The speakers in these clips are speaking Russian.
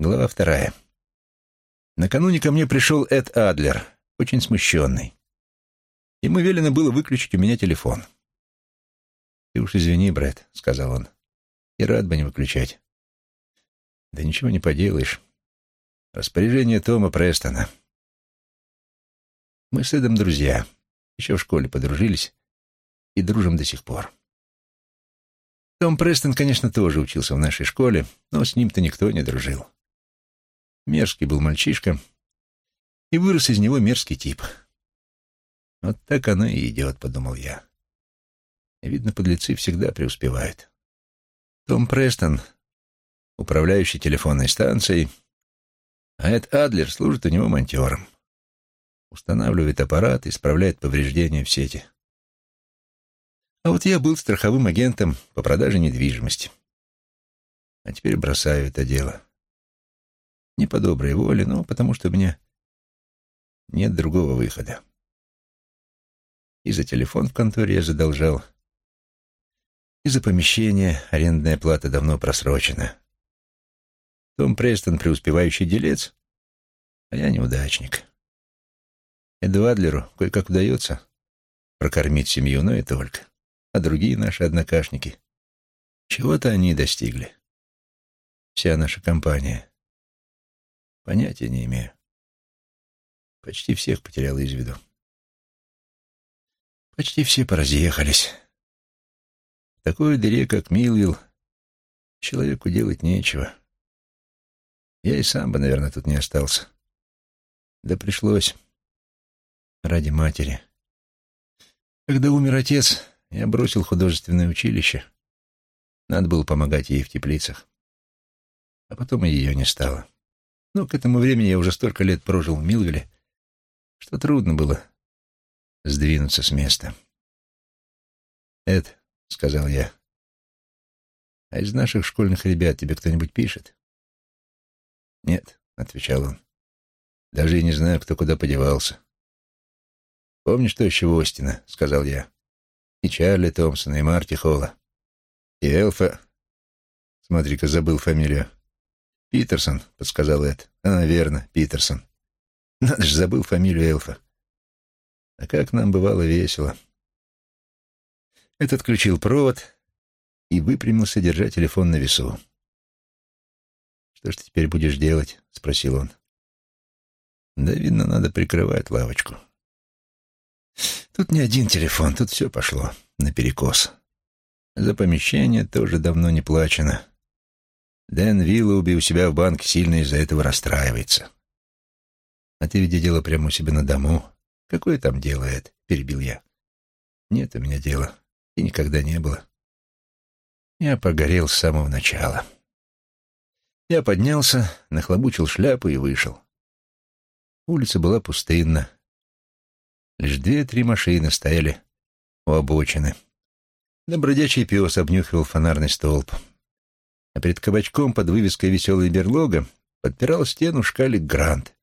Глава вторая. Накануне ко мне пришел Эд Адлер, очень смущенный. Ему велено было выключить у меня телефон. «Ты уж извини, Брэд», — сказал он. «И рад бы не выключать». «Да ничего не поделаешь. Распоряжение Тома Престона». Мы с Эдом друзья. Еще в школе подружились и дружим до сих пор. Том Престон, конечно, тоже учился в нашей школе, но с ним-то никто не дружил. Мерзкий был мальчишка, и вырос из него мерзкий тип. Вот так оно и идет, — подумал я. Видно, подлецы всегда преуспевают. Том Престон, управляющий телефонной станцией, а Эд Адлер служит у него монтером. Устанавливает аппарат, исправляет повреждения в сети. А вот я был страховым агентом по продаже недвижимости. А теперь бросаю это дело. Не по доброй воле, но потому что у меня нет другого выхода. И за телефон в конторе я задолжал, и за помещение арендная плата давно просрочена. Том Престон — преуспевающий делец, а я неудачник. Эдуадлеру кое-как удается прокормить семью, но и только а другие наши однокашники. Чего-то они достигли. Вся наша компания. Понятия не имею. Почти всех потерял из виду. Почти все поразъехались. В такой дыре, как Милвилл, человеку делать нечего. Я и сам бы, наверное, тут не остался. Да пришлось. Ради матери. Когда умер отец, я бросил художественное училище. Надо было помогать ей в теплицах. А потом и ее не стало. Но к этому времени я уже столько лет прожил в Милвиле, что трудно было сдвинуться с места. «Эд», — сказал я, — «а из наших школьных ребят тебе кто-нибудь пишет?» «Нет», — отвечал он, — «даже и не знаю, кто куда подевался». «Помнишь, еще Остина?» — сказал я и Чарли Томпсона, и Марти Холла, и Элфа. Смотри-ка, забыл фамилию. Питерсон, подсказал Эд. А, верно, Питерсон. Надо же, забыл фамилию Элфа. А как нам бывало весело. Эд отключил провод и выпрямился, держа телефон на весу. «Что ж ты теперь будешь делать?» — спросил он. «Да, видно, надо прикрывать лавочку». Тут не один телефон, тут все пошло наперекос. За помещение тоже давно не плачено. Дэн Виллоуби у себя в банке сильно из-за этого расстраивается. А ты, видя дело прямо у себя на дому. Какое там дело, Эд? Перебил я. Нет у меня дела. И никогда не было. Я погорел с самого начала. Я поднялся, нахлобучил шляпу и вышел. Улица была пустынна. Лишь две-три машины стояли у обочины. Да пес обнюхивал фонарный столб. А перед кабачком под вывеской «Веселая берлога» подпирал стену шкалик Грант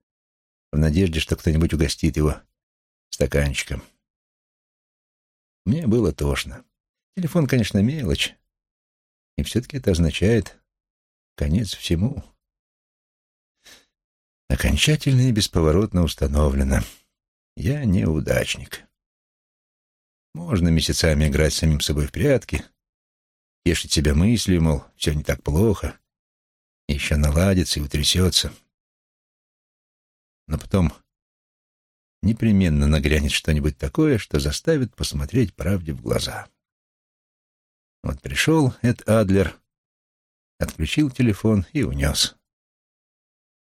в надежде, что кто-нибудь угостит его стаканчиком. Мне было тошно. Телефон, конечно, мелочь. И все-таки это означает конец всему. Окончательно и бесповоротно установлено — я неудачник. Можно месяцами играть самим собой в прятки, тешить себя мыслью, мол, все не так плохо, еще наладится и утрясется. Но потом непременно нагрянет что-нибудь такое, что заставит посмотреть правде в глаза. Вот пришел Эд Адлер, отключил телефон и унес.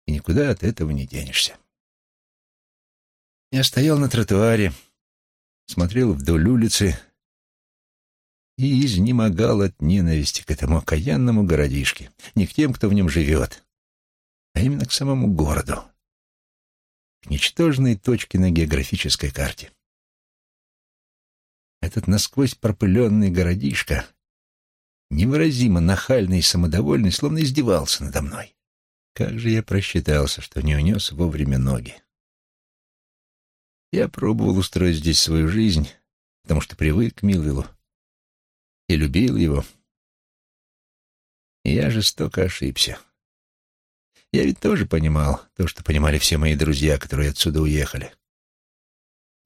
И никуда от этого не денешься. Я стоял на тротуаре, смотрел вдоль улицы и изнемогал от ненависти к этому окаянному городишке. Не к тем, кто в нем живет, а именно к самому городу, к ничтожной точке на географической карте. Этот насквозь пропыленный городишко, невыразимо нахальный и самодовольный, словно издевался надо мной. Как же я просчитался, что не унес вовремя ноги. Я пробовал устроить здесь свою жизнь, потому что привык к Милвиллу и любил его. И я жестоко ошибся. Я ведь тоже понимал то, что понимали все мои друзья, которые отсюда уехали.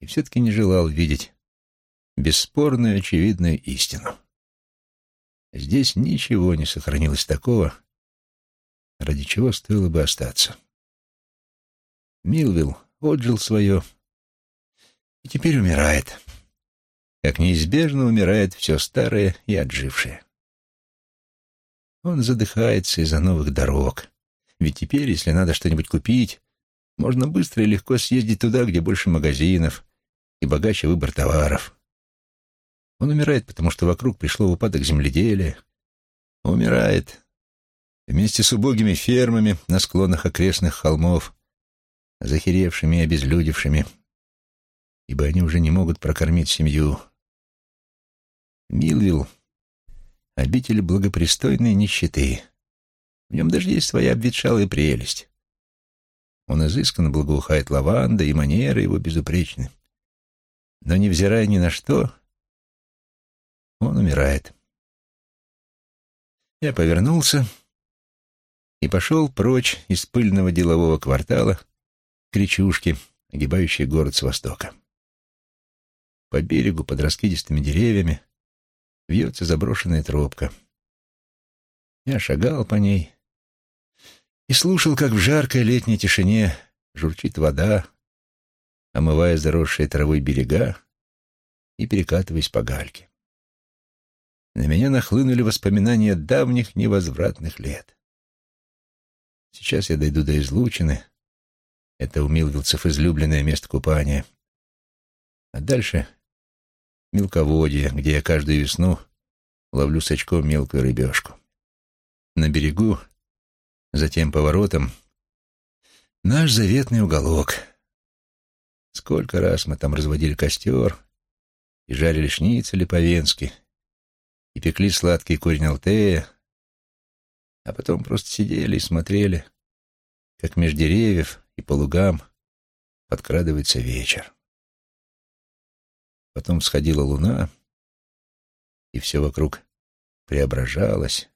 И все-таки не желал видеть бесспорную очевидную истину. Здесь ничего не сохранилось такого, ради чего стоило бы остаться. Милвилл отжил свое и теперь умирает, как неизбежно умирает все старое и отжившее. Он задыхается из-за новых дорог, ведь теперь, если надо что-нибудь купить, можно быстро и легко съездить туда, где больше магазинов и богаче выбор товаров. Он умирает, потому что вокруг пришло в упадок земледелия. Умирает вместе с убогими фермами на склонах окрестных холмов, захеревшими и обезлюдевшими, ибо они уже не могут прокормить семью. Милвилл — обитель благопристойной нищеты. В нем даже есть своя обветшалая прелесть. Он изысканно благоухает лаванда, и манеры его безупречны. Но, невзирая ни на что, он умирает. Я повернулся и пошел прочь из пыльного делового квартала к речушке, огибающей город с востока. По берегу, под раскидистыми деревьями, вьется заброшенная тропка. Я шагал по ней и слушал, как в жаркой летней тишине журчит вода, омывая заросшие травой берега и перекатываясь по гальке на меня нахлынули воспоминания давних невозвратных лет. Сейчас я дойду до излучины. Это у милвилцев излюбленное место купания. А дальше мелководье, где я каждую весну ловлю с очком мелкую рыбешку. На берегу, за тем поворотом, наш заветный уголок. Сколько раз мы там разводили костер и жарили шницели по-венски — и пекли сладкий корень алтея, а потом просто сидели и смотрели, как меж деревьев и по лугам подкрадывается вечер. Потом сходила луна, и все вокруг преображалось.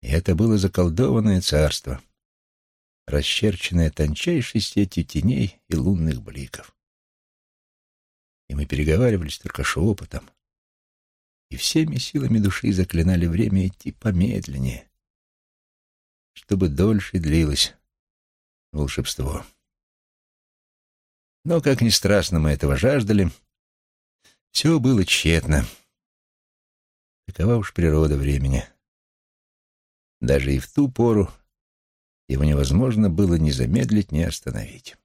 И это было заколдованное царство, расчерченное тончайшей сетью теней и лунных бликов. И мы переговаривались только шепотом, и всеми силами души заклинали время идти помедленнее, чтобы дольше длилось волшебство. Но, как ни страстно мы этого жаждали, все было тщетно. Такова уж природа времени. Даже и в ту пору его невозможно было ни замедлить, ни остановить.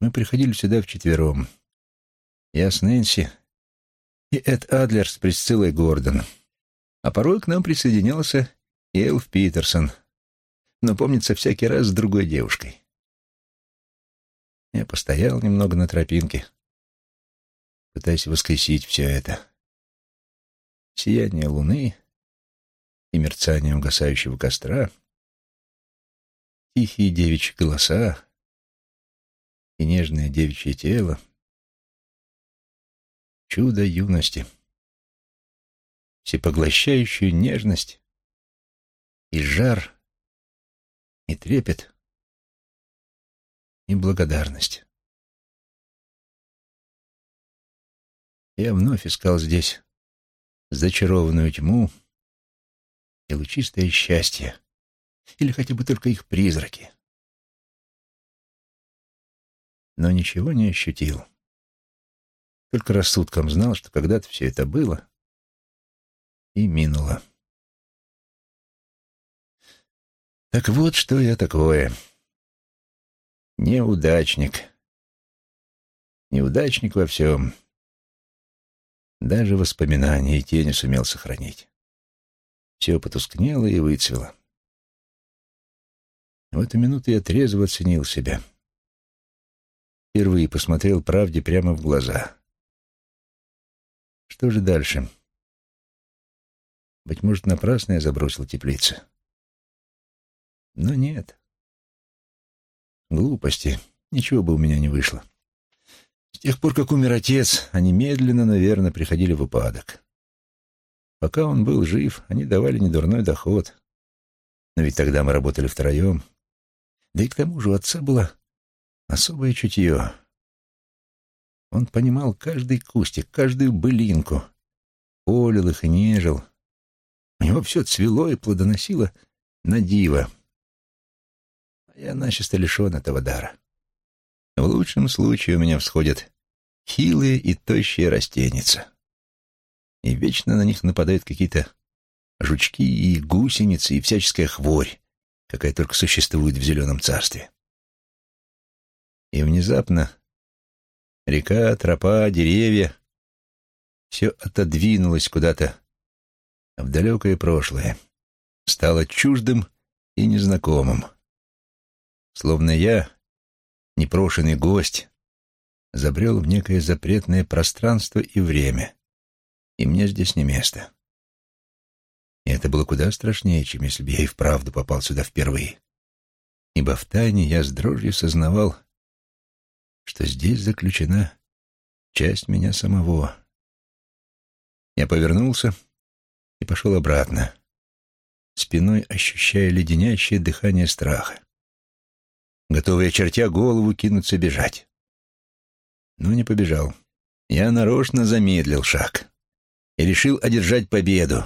Мы приходили сюда вчетвером. Я с Нэнси и Эд Адлер с Присциллой Гордон. А порой к нам присоединялся и Элф Питерсон, но, помнится, всякий раз с другой девушкой. Я постоял немного на тропинке, пытаясь воскресить все это. Сияние луны и мерцание угасающего костра, тихие девичьи голоса и нежное девичье тело — чудо юности, всепоглощающую нежность и жар, и трепет, и благодарность. Я вновь искал здесь зачарованную тьму и лучистое счастье, или хотя бы только их призраки. Но ничего не ощутил. Только рассудком знал, что когда-то все это было и минуло. Так вот, что я такое. Неудачник. Неудачник во всем. Даже воспоминания и тени сумел сохранить. Все потускнело и выцвело. В эту минуту я трезво оценил себя. Впервые посмотрел правде прямо в глаза. Что же дальше? Быть может, напрасно я забросил теплицы. Но нет. Глупости. Ничего бы у меня не вышло. С тех пор, как умер отец, они медленно, но верно приходили в упадок. Пока он был жив, они давали недурной доход. Но ведь тогда мы работали втроем. Да и к тому же у отца было особое чутье. Он понимал каждый кустик, каждую былинку, полил их и нежил. У него все цвело и плодоносило на диво. Я начисто лишен этого дара. В лучшем случае у меня всходят хилые и тощие растеница. И вечно на них нападают какие-то жучки и гусеницы и всяческая хворь, какая только существует в зеленом царстве. И внезапно река, тропа, деревья — все отодвинулось куда-то в далекое прошлое, стало чуждым и незнакомым. Словно я, непрошенный гость, забрел в некое запретное пространство и время, и мне здесь не место. И это было куда страшнее, чем если бы я и вправду попал сюда впервые. Ибо втайне я с дрожью сознавал, что здесь заключена часть меня самого. Я повернулся и пошел обратно, спиной ощущая леденящее дыхание страха, готовый, очертя голову, кинуться бежать. Но не побежал. Я нарочно замедлил шаг и решил одержать победу,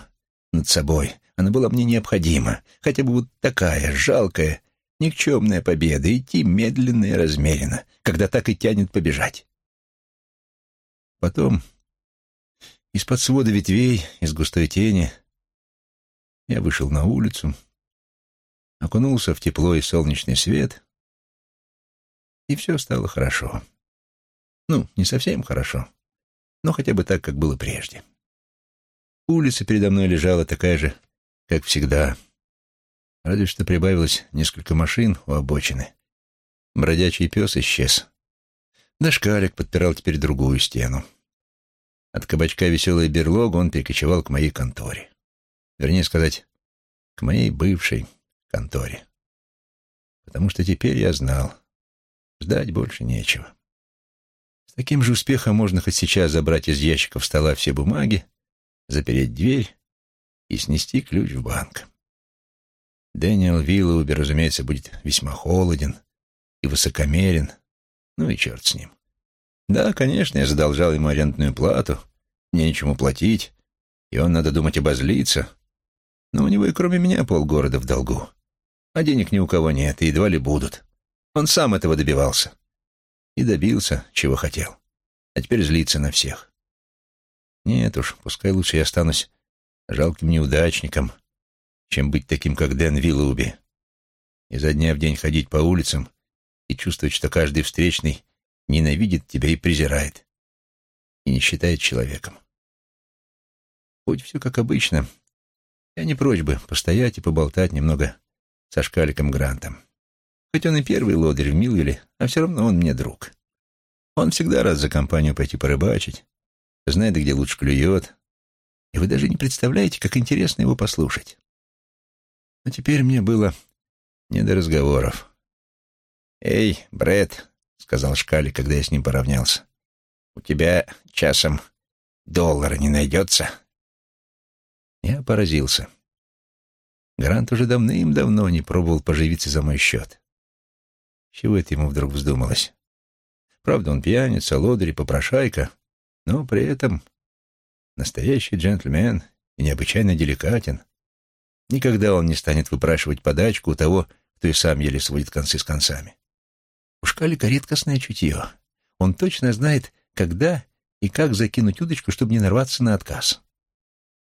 над собой. Она была мне необходима. Хотя бы вот такая, жалкая, никчемная победа. Идти медленно и размеренно, когда так и тянет побежать. Потом, из-под свода ветвей, из густой тени, я вышел на улицу, окунулся в тепло и солнечный свет, и все стало хорошо. Ну, не совсем хорошо, но хотя бы так, как было прежде. Улица передо мной лежала такая же, как всегда. Разве что прибавилось несколько машин у обочины. Бродячий пес исчез. Да шкалик подпирал теперь другую стену. От кабачка «Веселая берлога» он перекочевал к моей конторе. Вернее сказать, к моей бывшей конторе. Потому что теперь я знал, ждать больше нечего. С таким же успехом можно хоть сейчас забрать из ящиков стола все бумаги, запереть дверь и снести ключ в банк. Дэниел Виллоуби, разумеется, будет весьма холоден и высокомерен, ну и черт с ним. Да, конечно, я задолжал ему арендную плату, мне нечему платить, и он, надо думать, обозлится, но у него и кроме меня полгорода в долгу, а денег ни у кого нет, и едва ли будут. Он сам этого добивался и добился, чего хотел, а теперь злится на всех. Нет уж, пускай лучше я останусь жалким неудачником, чем быть таким, как Дэн Виллоуби. Изо дня в день ходить по улицам и чувствовать, что каждый встречный ненавидит тебя и презирает, и не считает человеком. Будь все как обычно, я не прочь бы постоять и поболтать немного со шкаликом Грантом. Хоть он и первый лодырь в Милвилле, а все равно он мне друг. Он всегда рад за компанию пойти порыбачить, знает, где лучше клюет, и вы даже не представляете, как интересно его послушать. Но теперь мне было не до разговоров. «Эй, Брэд», — сказал Шкали, когда я с ним поравнялся, — «у тебя часом доллара не найдется?» Я поразился. Грант уже давным-давно не пробовал поживиться за мой счет. Чего это ему вдруг вздумалось? Правда, он пьяница, лодырь попрошайка, но при этом настоящий джентльмен и необычайно деликатен. Никогда он не станет выпрашивать подачку у того, кто и сам еле сводит концы с концами. У Шкалика редкостное чутье. Он точно знает, когда и как закинуть удочку, чтобы не нарваться на отказ.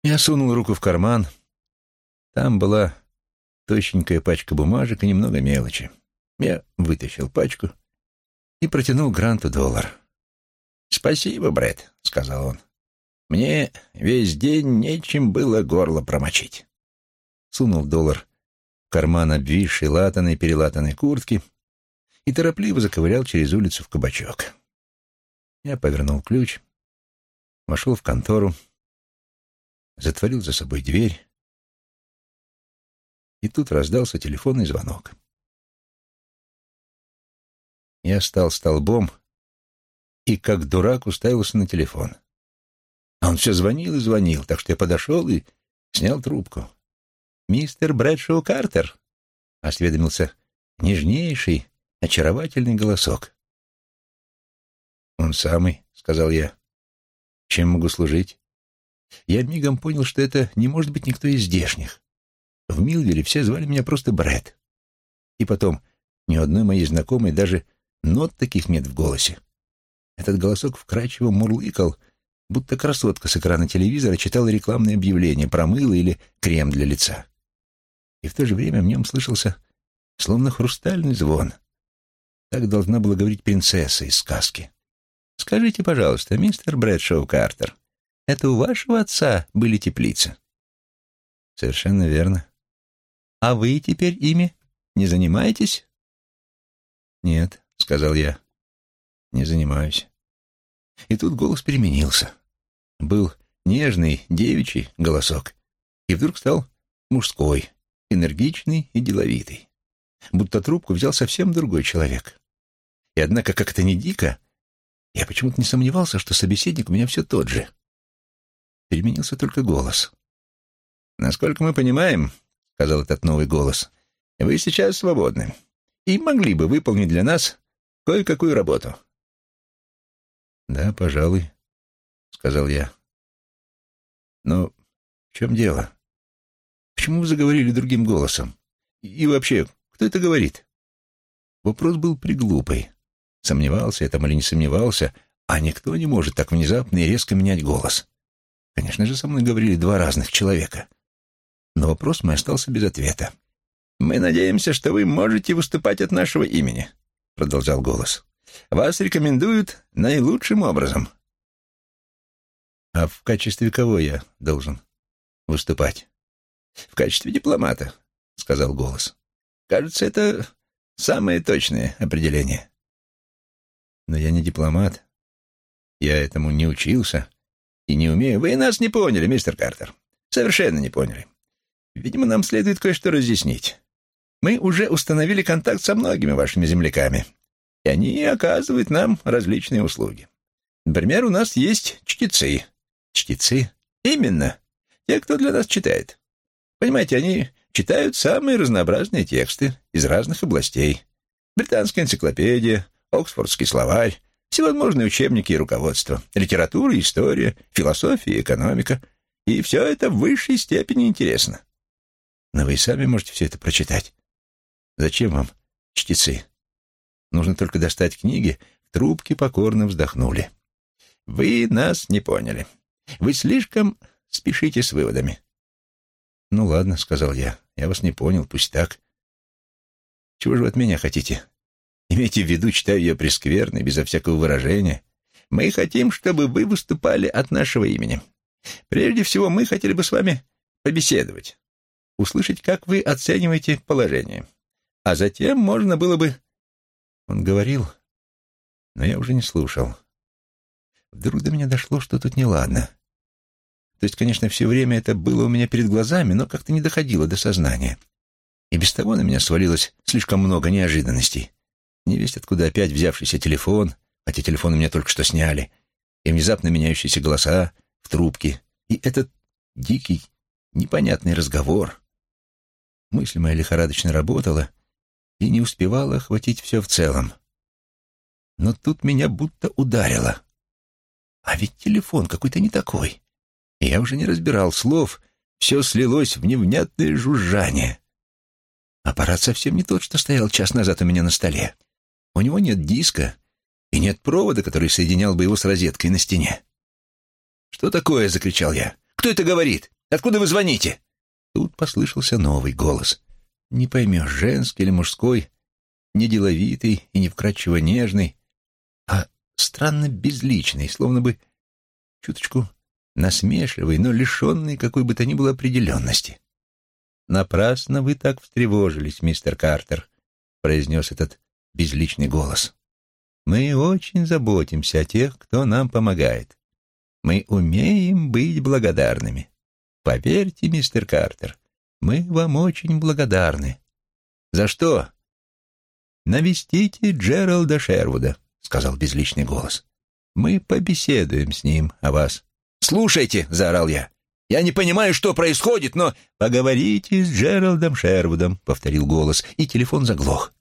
Я сунул руку в карман. Там была тощенькая пачка бумажек и немного мелочи. Я вытащил пачку и протянул Гранту доллар. «Спасибо, Брэд», — сказал он. «Мне весь день нечем было горло промочить». Сунул доллар в карман обвисшей латаной перелатанной куртки и торопливо заковырял через улицу в кабачок. Я повернул ключ, вошел в контору, затворил за собой дверь, и тут раздался телефонный звонок. Я стал столбом, и как дурак уставился на телефон. А он все звонил и звонил, так что я подошел и снял трубку. мистер Брэдшоу Картер?» — осведомился нежнейший, очаровательный голосок. «Он самый», — сказал я. «Чем могу служить?» Я мигом понял, что это не может быть никто из здешних. В Милвилле все звали меня просто Брэд. И потом, ни одной моей знакомой даже нот таких нет в голосе. Этот голосок вкрадчиво мурлыкал, будто красотка с экрана телевизора читала рекламное объявление про мыло или крем для лица. И в то же время в нем слышался словно хрустальный звон. Так должна была говорить принцесса из сказки. «Скажите, пожалуйста, мистер Брэдшоу Картер, это у вашего отца были теплицы?» «Совершенно верно». «А вы теперь ими не занимаетесь?» «Нет», — сказал я, — «не занимаюсь». И тут голос переменился. Был нежный, девичий голосок, и вдруг стал мужской, энергичный и деловитый. Будто трубку взял совсем другой человек. И однако, как это не дико, я почему-то не сомневался, что собеседник у меня все тот же. Переменился только голос. «Насколько мы понимаем, — сказал этот новый голос, — вы сейчас свободны и могли бы выполнить для нас кое-какую работу». «Да, пожалуй», — сказал я. «Но в чем дело? Почему вы заговорили другим голосом? И вообще, кто это говорит?» Вопрос был приглупый. Сомневался я там или не сомневался, а никто не может так внезапно и резко менять голос. Конечно же, со мной говорили два разных человека. Но вопрос мой остался без ответа. «Мы надеемся, что вы можете выступать от нашего имени», — продолжал голос. «Вас рекомендуют наилучшим образом». «А в качестве кого я должен выступать?» «В качестве дипломата», — сказал голос. «Кажется, это самое точное определение». «Но я не дипломат. Я этому не учился и не умею. Вы нас не поняли, мистер Картер. Совершенно не поняли. Видимо, нам следует кое-что разъяснить. Мы уже установили контакт со многими вашими земляками, и они оказывают нам различные услуги. Например, у нас есть чтецы. Чтецы? Именно. Те, кто для нас читает. Понимаете, они читают самые разнообразные тексты из разных областей. Британская энциклопедия, Оксфордский словарь, всевозможные учебники и руководства, литература, история, философия, экономика. И все это в высшей степени интересно. Но вы сами можете все это прочитать. Зачем вам чтецы? Нужно только достать книги, в трубке покорно вздохнули. Вы нас не поняли. Вы слишком спешите с выводами. Ну ладно, сказал я. Я вас не понял, пусть так. Чего же вы от меня хотите? Имейте в виду, читаю я прескверно, безо всякого выражения. Мы хотим, чтобы вы выступали от нашего имени. Прежде всего, мы хотели бы с вами побеседовать услышать, как вы оцениваете положение. А затем можно было бы... Он говорил, но я уже не слушал. Вдруг до меня дошло, что тут неладно. То есть, конечно, все время это было у меня перед глазами, но как-то не доходило до сознания. И без того на меня свалилось слишком много неожиданностей. Не весть откуда опять взявшийся телефон, хотя телефон у меня только что сняли, и внезапно меняющиеся голоса в трубке, и этот дикий, непонятный разговор — Мысль моя лихорадочно работала и не успевала охватить все в целом. Но тут меня будто ударило. А ведь телефон какой-то не такой. Я уже не разбирал слов, все слилось в невнятное жужжание. Аппарат совсем не тот, что стоял час назад у меня на столе. У него нет диска и нет провода, который соединял бы его с розеткой на стене. «Что такое?» — закричал я. «Кто это говорит? Откуда вы звоните?» Тут послышался новый голос. Не поймешь, женский или мужской, не деловитый и не вкрадчиво нежный, а странно безличный, словно бы чуточку насмешливый, но лишенный какой бы то ни было определенности. «Напрасно вы так встревожились, мистер Картер», — произнес этот безличный голос. «Мы очень заботимся о тех, кто нам помогает. Мы умеем быть благодарными. Поверьте, мистер Картер, мы вам очень благодарны. За что? Навестите Джералда Шервуда, сказал безличный голос. Мы побеседуем с ним о вас. Слушайте, заорал я. Я не понимаю, что происходит, но...» «Поговорите с Джералдом Шервудом», — повторил голос, и телефон заглох.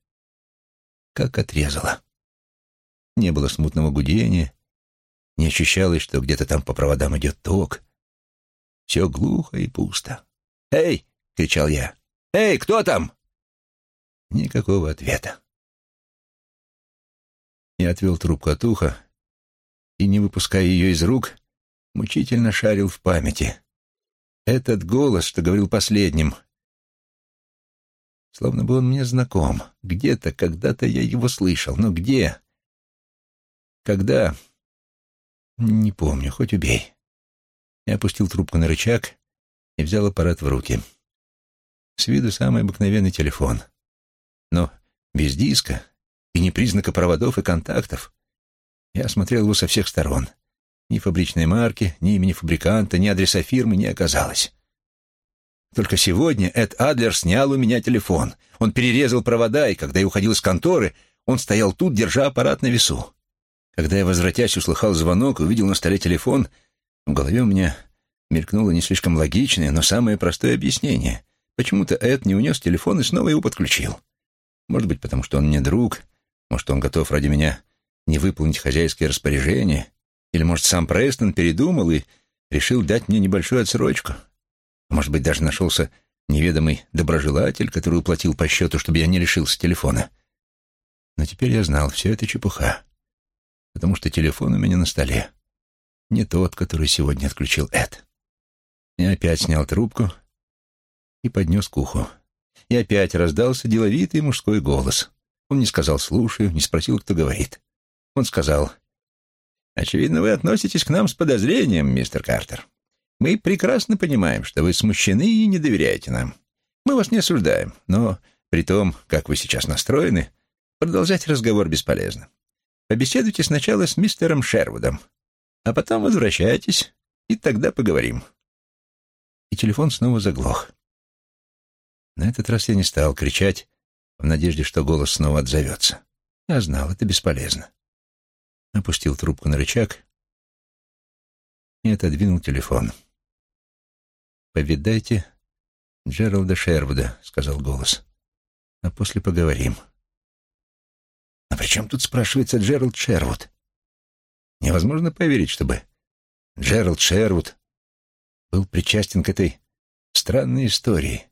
Как отрезало. Не было смутного гудения, не ощущалось, что где-то там по проводам идет ток. Все глухо и пусто. «Эй!» — кричал я. «Эй, кто там?» Никакого ответа. Я отвел трубку от уха и, не выпуская ее из рук, мучительно шарил в памяти. Этот голос, что говорил последним, словно бы он мне знаком. Где-то, когда-то я его слышал, но где? Когда? Не помню, хоть убей. Я опустил трубку на рычаг и взял аппарат в руки. С виду самый обыкновенный телефон. Но без диска и ни признака проводов и контактов. Я осмотрел его со всех сторон — ни фабричной марки, ни имени фабриканта, ни адреса фирмы не оказалось. Только сегодня Эд Адлер снял у меня телефон. Он перерезал провода, и когда я уходил из конторы, он стоял тут, держа аппарат на весу. Когда я, возвратясь, услыхал звонок и увидел на столе телефон, в голове у меня мелькнуло не слишком логичное, но самое простое объяснение. Почему-то Эд не унес телефон и снова его подключил. Может быть, потому что он мне друг, может, он готов ради меня не выполнить хозяйское распоряжение, или, может, сам Престон передумал и решил дать мне небольшую отсрочку? Может быть, даже нашелся неведомый доброжелатель, который уплатил по счету, чтобы я не лишился телефона. Но теперь я знал, все это чепуха, потому что телефон у меня на столе. Не тот, который сегодня отключил Эд. Я опять снял трубку и поднес к уху. И опять раздался деловитый мужской голос. Он не сказал «слушаю», не спросил, кто говорит. Он сказал Очевидно, вы относитесь к нам с подозрением, мистер Картер. Мы прекрасно понимаем, что вы смущены и не доверяете нам. Мы вас не осуждаем, но при том, как вы сейчас настроены, продолжать разговор бесполезно. Побеседуйте сначала с мистером Шервудом, а потом возвращайтесь, и тогда поговорим. И телефон снова заглох. На этот раз я не стал кричать в надежде, что голос снова отзовется. Я знал, это бесполезно опустил трубку на рычаг и отодвинул телефон. «Повидайте Джералда Шервуда», — сказал голос. «А после поговорим». «А при чем тут спрашивается Джеральд Шервуд?» Невозможно поверить, чтобы Джеральд Шервуд был причастен к этой странной истории.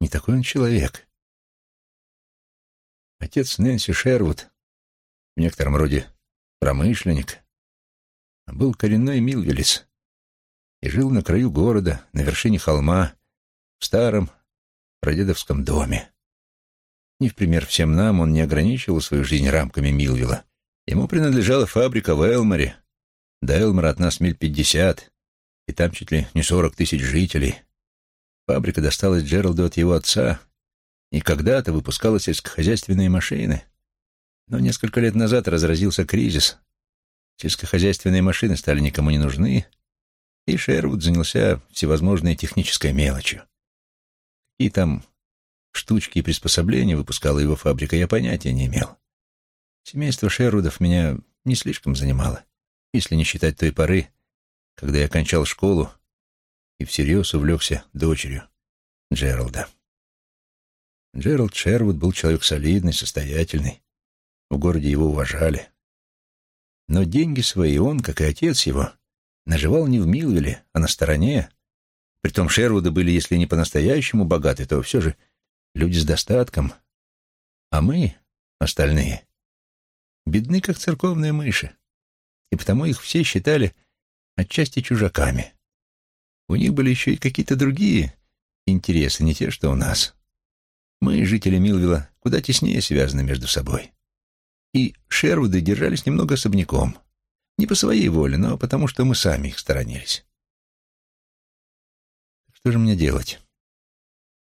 Не такой он человек. Отец Нэнси Шервуд в некотором роде промышленник, был коренной милвелис и жил на краю города, на вершине холма, в старом прадедовском доме. Не в пример всем нам он не ограничивал свою жизнь рамками Милвилла. Ему принадлежала фабрика в Элморе. До Элмора от нас миль пятьдесят, и там чуть ли не сорок тысяч жителей. Фабрика досталась Джералду от его отца, и когда-то выпускала сельскохозяйственные машины. Но несколько лет назад разразился кризис. Сельскохозяйственные машины стали никому не нужны, и Шервуд занялся всевозможной технической мелочью. И там штучки и приспособления выпускала его фабрика, я понятия не имел. Семейство Шервудов меня не слишком занимало, если не считать той поры, когда я окончал школу и всерьез увлекся дочерью Джералда. Джеральд Шервуд был человек солидный, состоятельный, в городе его уважали. Но деньги свои он, как и отец его, наживал не в Милвилле, а на стороне. Притом Шервуды были, если не по-настоящему богаты, то все же люди с достатком. А мы, остальные, бедны, как церковные мыши. И потому их все считали отчасти чужаками. У них были еще и какие-то другие интересы, не те, что у нас. Мы, жители Милвилла, куда теснее связаны между собой и Шервуды держались немного особняком. Не по своей воле, но потому что мы сами их сторонились. Что же мне делать?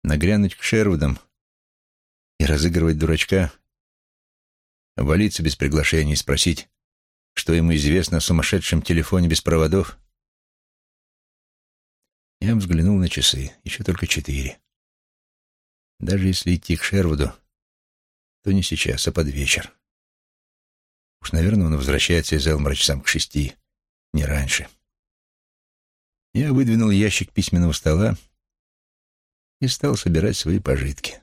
Нагрянуть к Шервудам и разыгрывать дурачка? Валиться без приглашения и спросить, что ему известно о сумасшедшем телефоне без проводов? Я взглянул на часы, еще только четыре. Даже если идти к Шервуду, то не сейчас, а под вечер. Уж, наверное, он возвращается из Элмора часам к шести, не раньше. Я выдвинул ящик письменного стола и стал собирать свои пожитки.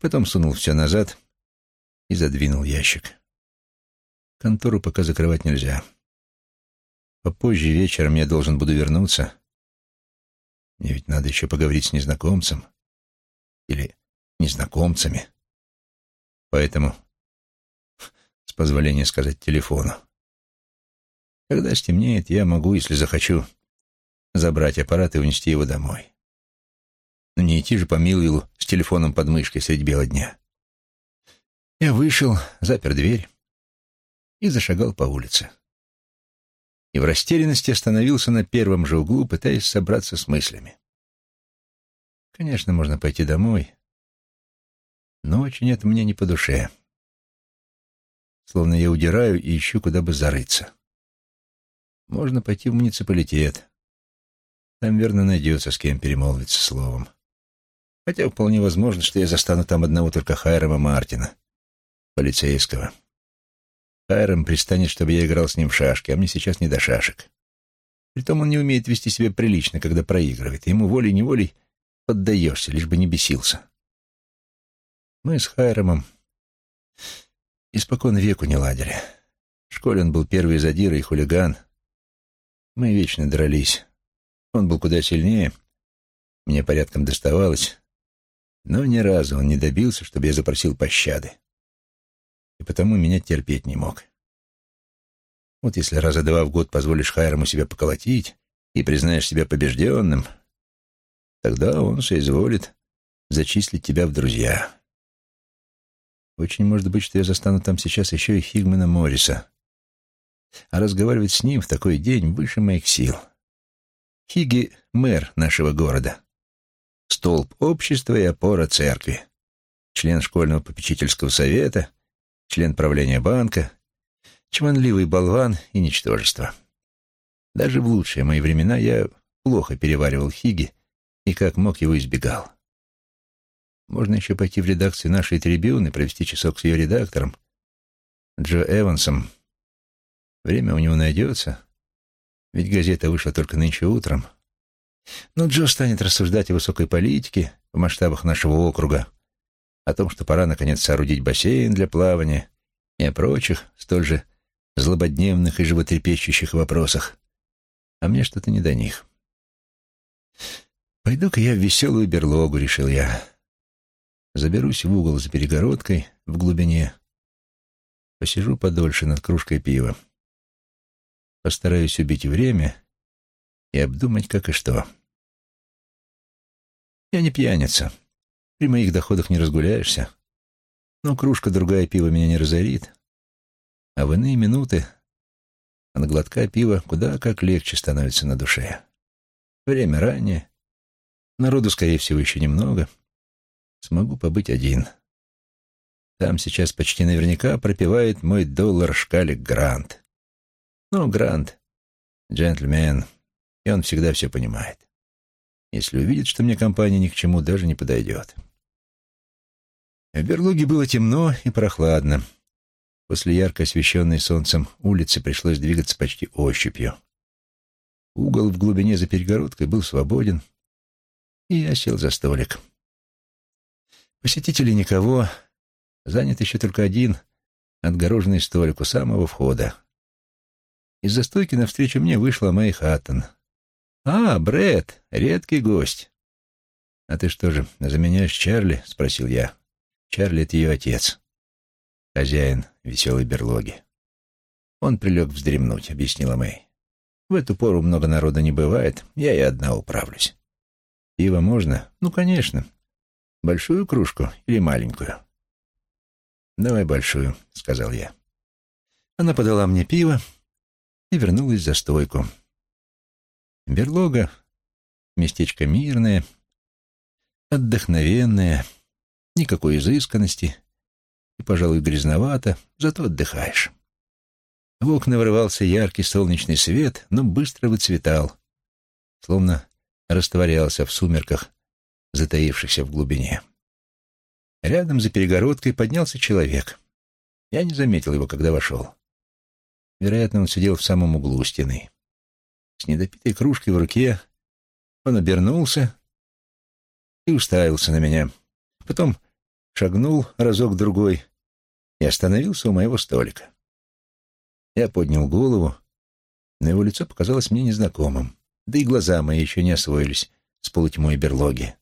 Потом сунул все назад и задвинул ящик. Контору пока закрывать нельзя. Попозже вечером я должен буду вернуться. Мне ведь надо еще поговорить с незнакомцем. Или незнакомцами. Поэтому, с позволения сказать, телефону. Когда стемнеет, я могу, если захочу, забрать аппарат и унести его домой. Но не идти же по Милвиллу с телефоном под мышкой средь бела дня. Я вышел, запер дверь и зашагал по улице. И в растерянности остановился на первом же углу, пытаясь собраться с мыслями. Конечно, можно пойти домой, но очень это мне не по душе. Словно я удираю и ищу, куда бы зарыться. Можно пойти в муниципалитет. Там, верно, найдется с кем перемолвиться словом. Хотя вполне возможно, что я застану там одного только Хайрама Мартина, полицейского. Хайрам пристанет, чтобы я играл с ним в шашки, а мне сейчас не до шашек. Притом он не умеет вести себя прилично, когда проигрывает. Ему волей-неволей поддаешься, лишь бы не бесился. Мы с Хайрамом испокон веку не ладили. В школе он был первый задира и хулиган — мы вечно дрались. Он был куда сильнее, мне порядком доставалось, но ни разу он не добился, чтобы я запросил пощады. И потому меня терпеть не мог. Вот если раза два в год позволишь Хайраму себя поколотить и признаешь себя побежденным, тогда он соизволит зачислить тебя в друзья. Очень может быть, что я застану там сейчас еще и Хигмана Морриса, а разговаривать с ним в такой день выше моих сил. Хиги — мэр нашего города, столб общества и опора церкви, член школьного попечительского совета, член правления банка, чванливый болван и ничтожество. Даже в лучшие мои времена я плохо переваривал Хиги и как мог его избегал. Можно еще пойти в редакцию нашей трибюны, провести часок с ее редактором, Джо Эвансом, Время у него найдется, ведь газета вышла только нынче утром. Но Джо станет рассуждать о высокой политике в масштабах нашего округа, о том, что пора, наконец, соорудить бассейн для плавания и о прочих, столь же злободневных и животрепещущих вопросах. А мне что-то не до них. «Пойду-ка я в веселую берлогу», — решил я. Заберусь в угол за перегородкой в глубине. Посижу подольше над кружкой пива. Постараюсь убить время и обдумать, как и что. Я не пьяница. При моих доходах не разгуляешься. Но кружка другая пива меня не разорит. А в иные минуты от глотка пива куда как легче становится на душе. Время раннее. Народу, скорее всего, еще немного. Смогу побыть один. Там сейчас почти наверняка пропивает мой доллар-шкалик Грант. Ну, Грант, джентльмен, и он всегда все понимает. Если увидит, что мне компания ни к чему даже не подойдет. В берлоге было темно и прохладно. После ярко освещенной солнцем улицы пришлось двигаться почти ощупью. Угол в глубине за перегородкой был свободен, и я сел за столик. Посетителей никого, занят еще только один отгороженный столик у самого входа. Из-за стойки навстречу мне вышла Мэй Хаттон. «А, Брэд, редкий гость». «А ты что же, заменяешь Чарли?» — спросил я. «Чарли — это ее отец, хозяин веселой берлоги». «Он прилег вздремнуть», — объяснила Мэй. «В эту пору много народа не бывает, я и одна управлюсь». «Пиво можно?» «Ну, конечно. Большую кружку или маленькую?» «Давай большую», — сказал я. Она подала мне пиво, и вернулась за стойку. Берлога — местечко мирное, отдохновенное, никакой изысканности и, пожалуй, грязновато, зато отдыхаешь. В окна вырывался яркий солнечный свет, но быстро выцветал, словно растворялся в сумерках, затаившихся в глубине. Рядом за перегородкой поднялся человек. Я не заметил его, когда вошел. Вероятно, он сидел в самом углу стены. С недопитой кружкой в руке он обернулся и уставился на меня. Потом шагнул разок-другой и остановился у моего столика. Я поднял голову, но его лицо показалось мне незнакомым, да и глаза мои еще не освоились с полутьмой берлоги.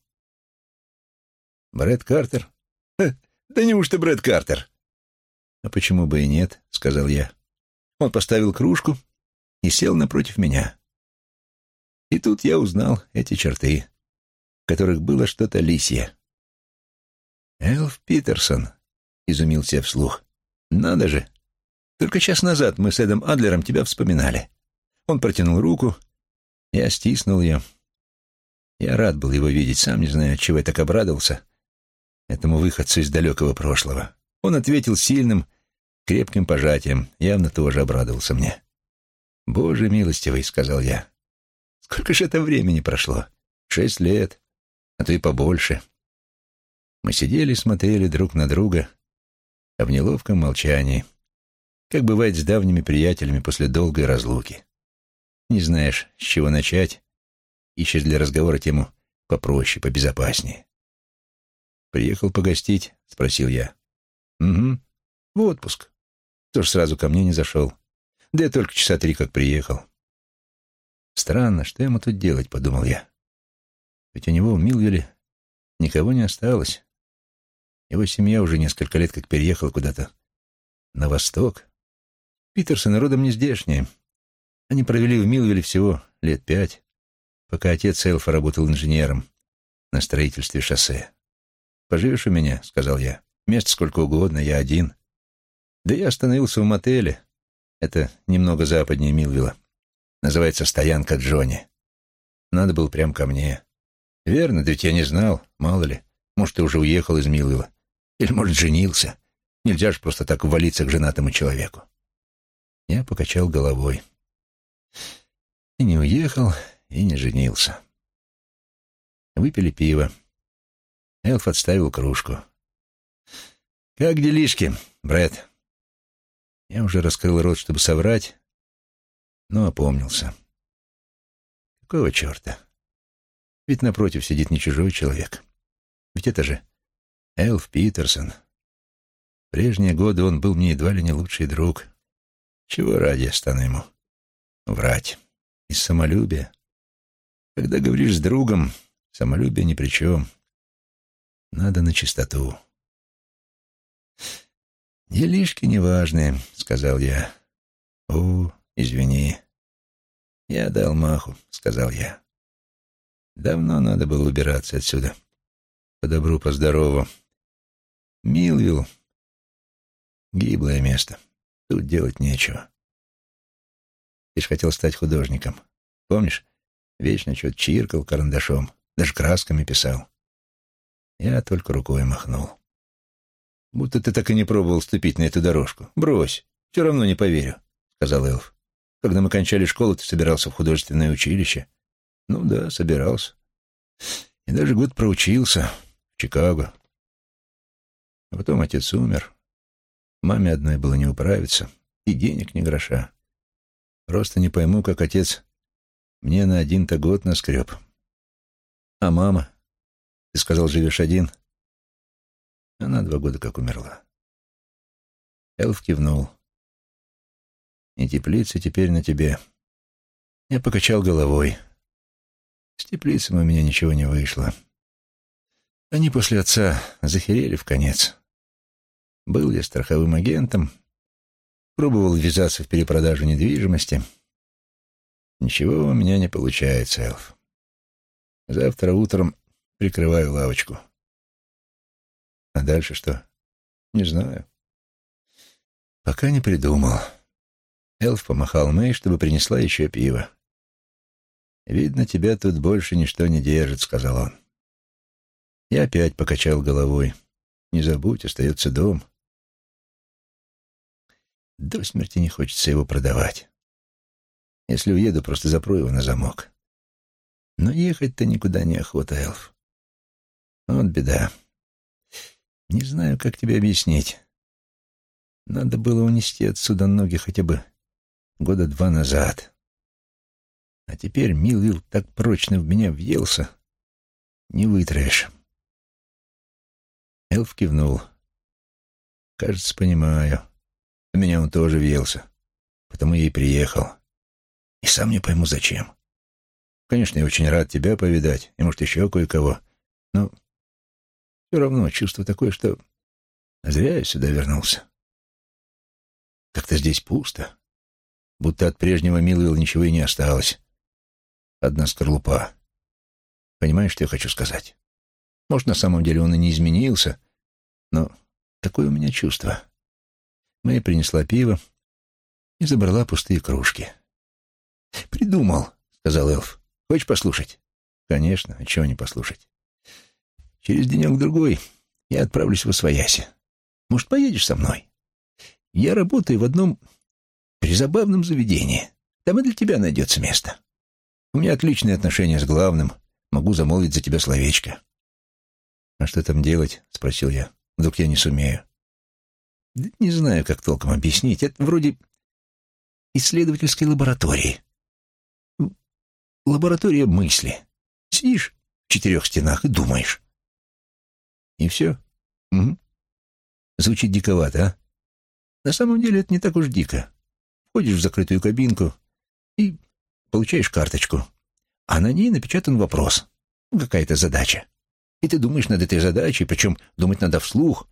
«Брэд Картер?» Ха, «Да неужто Брэд Картер?» «А почему бы и нет?» — сказал я. Он поставил кружку и сел напротив меня. И тут я узнал эти черты, в которых было что-то лисье. «Элф Питерсон», — изумился вслух. «Надо же! Только час назад мы с Эдом Адлером тебя вспоминали». Он протянул руку, я стиснул ее. Я рад был его видеть, сам не знаю, чего я так обрадовался, этому выходцу из далекого прошлого. Он ответил сильным, крепким пожатием, явно тоже обрадовался мне. «Боже милостивый», — сказал я. «Сколько же это времени прошло? Шесть лет, а то и побольше». Мы сидели смотрели друг на друга, а в неловком молчании, как бывает с давними приятелями после долгой разлуки. Не знаешь, с чего начать, ищешь для разговора тему попроще, побезопаснее. «Приехал погостить?» — спросил я. «Угу. В отпуск. Тоже сразу ко мне не зашел. Да я только часа три как приехал». «Странно, что ему тут делать?» — подумал я. «Ведь у него в Милвилле никого не осталось. Его семья уже несколько лет как переехала куда-то на восток. Питерсон родом не здешний. Они провели в Милвилле всего лет пять, пока отец Элфа работал инженером на строительстве шоссе. «Поживешь у меня?» — сказал я. «Мест сколько угодно, я один». Да я остановился в мотеле. Это немного западнее Милвилла. Называется «Стоянка Джонни». Надо было прямо ко мне. Верно, да ведь я не знал, мало ли. Может, ты уже уехал из Милвилла. Или, может, женился. Нельзя же просто так ввалиться к женатому человеку. Я покачал головой. И не уехал, и не женился. Выпили пиво. Элф отставил кружку. «Как делишки, Брэд?» Я уже раскрыл рот, чтобы соврать, но опомнился. Какого черта? Ведь напротив сидит не чужой человек. Ведь это же Элф Питерсон. В прежние годы он был мне едва ли не лучший друг. Чего ради я стану ему врать? Из самолюбия. Когда говоришь с другом, самолюбие ни при чем. Надо на чистоту. «Делишки неважные», — сказал я. «О, извини». «Я дал маху», — сказал я. «Давно надо было убираться отсюда. По добру, по здорову. Милвилл — гиблое место. Тут делать нечего. Ты ж хотел стать художником. Помнишь? Вечно что-то чиркал карандашом, даже красками писал. Я только рукой махнул. Будто ты так и не пробовал ступить на эту дорожку. Брось, все равно не поверю, — сказал Элф. Когда мы кончали школу, ты собирался в художественное училище. Ну да, собирался. И даже год проучился в Чикаго. А потом отец умер. Маме одной было не управиться, и денег ни гроша. Просто не пойму, как отец мне на один-то год наскреб. А мама? Ты сказал, живешь один? Она два года как умерла. Элф кивнул. И теплица теперь на тебе. Я покачал головой. С теплицей у меня ничего не вышло. Они после отца захерели в конец. Был я страховым агентом, пробовал ввязаться в перепродажу недвижимости. Ничего у меня не получается, Элф. Завтра утром прикрываю лавочку. А дальше что? Не знаю. Пока не придумал. Элф помахал Мэй, чтобы принесла еще пиво. «Видно, тебя тут больше ничто не держит», — сказал он. Я опять покачал головой. «Не забудь, остается дом». До смерти не хочется его продавать. Если уеду, просто запру его на замок. Но ехать-то никуда не охота, Элф. Вот беда. Не знаю, как тебе объяснить. Надо было унести отсюда ноги хотя бы года два назад. А теперь Милвилл так прочно в меня въелся, не вытравишь. Элф кивнул. Кажется, понимаю. В меня он тоже въелся, потому я и приехал. И сам не пойму, зачем. Конечно, я очень рад тебя повидать, и, может, еще кое-кого, но все равно чувство такое, что зря я сюда вернулся. Как-то здесь пусто, будто от прежнего Милвилла ничего и не осталось. Одна скорлупа. Понимаешь, что я хочу сказать? Может, на самом деле он и не изменился, но такое у меня чувство. Мэй принесла пиво и забрала пустые кружки. «Придумал», — сказал эльф. «Хочешь послушать?» «Конечно, а чего не послушать?» «Через денек-другой я отправлюсь в Освояси. Может, поедешь со мной? Я работаю в одном призабавном заведении. Там и для тебя найдется место. У меня отличные отношения с главным. Могу замолвить за тебя словечко». «А что там делать?» — спросил я. «Вдруг я не сумею». Да не знаю, как толком объяснить. Это вроде исследовательской лаборатории. Лаборатория мысли. Сидишь в четырех стенах и думаешь. И все. Угу. Звучит диковато, а? На самом деле это не так уж дико. Входишь в закрытую кабинку и получаешь карточку, а на ней напечатан вопрос. Какая-то задача. И ты думаешь над этой задачей, причем думать надо вслух,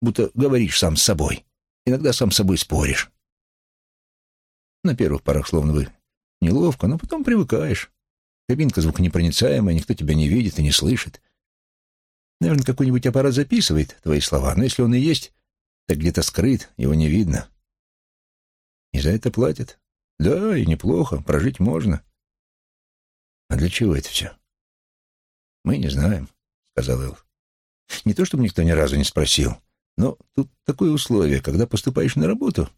будто говоришь сам с собой. Иногда сам с собой споришь. На первых порах словно бы неловко, но потом привыкаешь. Кабинка звуконепроницаемая, никто тебя не видит и не слышит. Наверное, какой-нибудь аппарат записывает твои слова, но если он и есть, так где-то скрыт, его не видно. И за это платят. Да, и неплохо, прожить можно. А для чего это все? Мы не знаем, — сказал Элф. Не то, чтобы никто ни разу не спросил. Но тут такое условие, когда поступаешь на работу,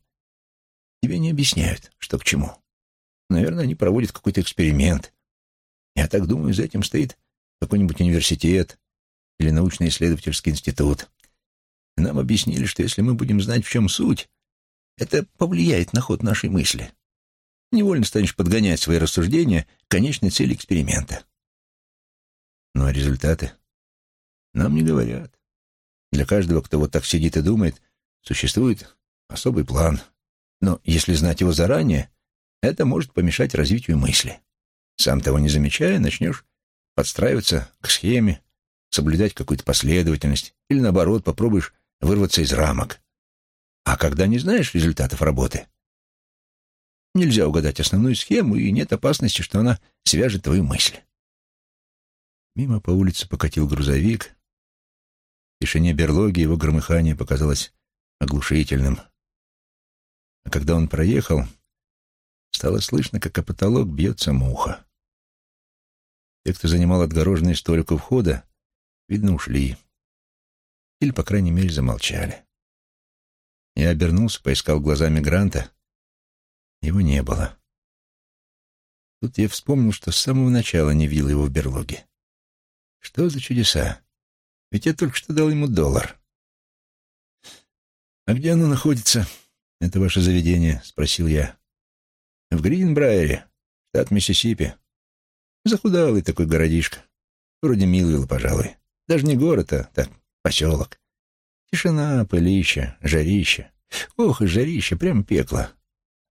тебе не объясняют, что к чему. Наверное, они проводят какой-то эксперимент. Я так думаю, за этим стоит какой-нибудь университет или научно-исследовательский институт. Нам объяснили, что если мы будем знать, в чем суть, это повлияет на ход нашей мысли. Невольно станешь подгонять свои рассуждения к конечной цели эксперимента. Ну а результаты нам не говорят. Для каждого, кто вот так сидит и думает, существует особый план. Но если знать его заранее, это может помешать развитию мысли. Сам того не замечая, начнешь подстраиваться к схеме, соблюдать какую-то последовательность, или наоборот, попробуешь вырваться из рамок. А когда не знаешь результатов работы, нельзя угадать основную схему, и нет опасности, что она свяжет твою мысль. Мимо по улице покатил грузовик, тишине берлоги его громыхание показалось оглушительным. А когда он проехал, стало слышно, как о потолок бьется муха. Те, кто занимал отгороженный столик у входа, видно, ушли. Или, по крайней мере, замолчали. Я обернулся, поискал глазами Гранта. Его не было. Тут я вспомнил, что с самого начала не видел его в берлоге. Что за чудеса? Ведь я только что дал ему доллар. «А где оно находится, это ваше заведение?» — спросил я. «В Гринбрайере, штат Миссисипи. Захудалый такой городишко. Вроде Милвилла, пожалуй. Даже не город, а так, поселок. Тишина, пылища, жарище. Ох, и жарище, прям пекло.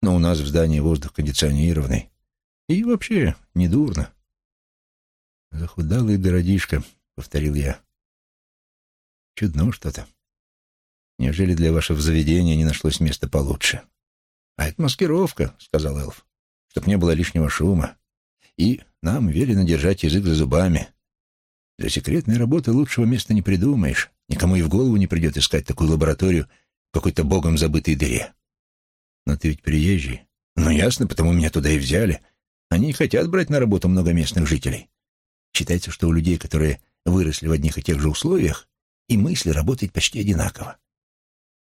Но у нас в здании воздух кондиционированный. И вообще недурно». «Захудалый городишко», — повторил я. Чудно что-то. Неужели для вашего заведения не нашлось места получше? А это маскировка, — сказал эльф, — чтоб не было лишнего шума. И нам велено держать язык за зубами. Для секретной работы лучшего места не придумаешь. Никому и в голову не придет искать такую лабораторию в какой-то богом забытой дыре. Но ты ведь приезжий. Ну, ясно, потому меня туда и взяли. Они хотят брать на работу много местных жителей. Считается, что у людей, которые выросли в одних и тех же условиях, и мысли работают почти одинаково.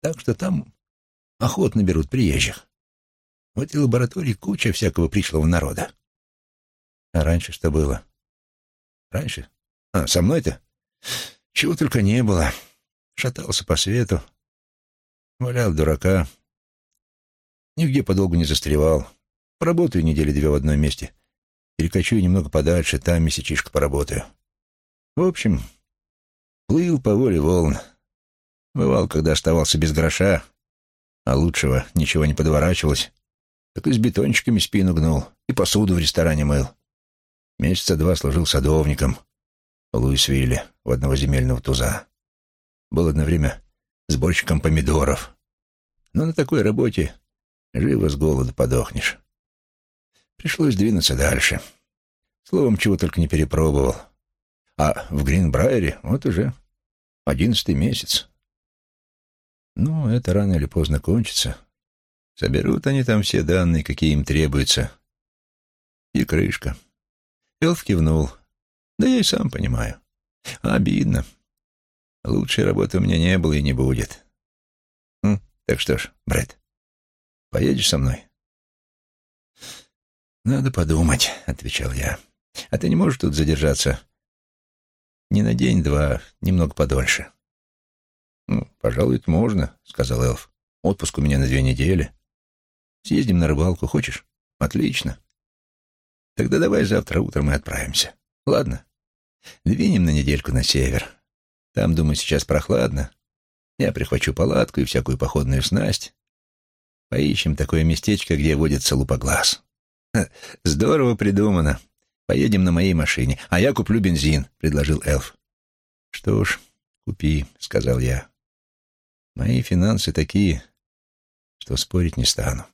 Так что там охотно берут приезжих. В этой лаборатории куча всякого пришлого народа. А раньше что было? Раньше? А, со мной-то? Чего только не было. Шатался по свету, валял дурака. Нигде подолгу не застревал. Поработаю недели две в одном месте. Перекочую немного подальше, там месячишко поработаю. В общем, плыл по воле волн. Бывал, когда оставался без гроша, а лучшего ничего не подворачивалось, так и с бетончиками спину гнул, и посуду в ресторане мыл. Месяца два служил садовником в Луисвилле, у одного земельного туза. Был одно время сборщиком помидоров. Но на такой работе живо с голоду подохнешь. Пришлось двинуться дальше. Словом, чего только не перепробовал. А в Гринбрайере вот уже одиннадцатый месяц. Ну, это рано или поздно кончится. Соберут они там все данные, какие им требуются. И крышка. Элф кивнул. Да я и сам понимаю. Обидно. Лучшей работы у меня не было и не будет. М? Так что ж, Брэд, поедешь со мной? «Надо подумать», — отвечал я. «А ты не можешь тут задержаться? Не на день-два, немного подольше». «Ну, пожалуй, это можно», — сказал Элф. «Отпуск у меня на две недели. Съездим на рыбалку, хочешь? Отлично. Тогда давай завтра утром и отправимся. Ладно? Двинем на недельку на север. Там, думаю, сейчас прохладно. Я прихвачу палатку и всякую походную снасть. Поищем такое местечко, где водится лупоглаз. Здорово придумано. Поедем на моей машине, а я куплю бензин, предложил эльф. Что ж, купи, сказал я. Мои финансы такие, что спорить не стану.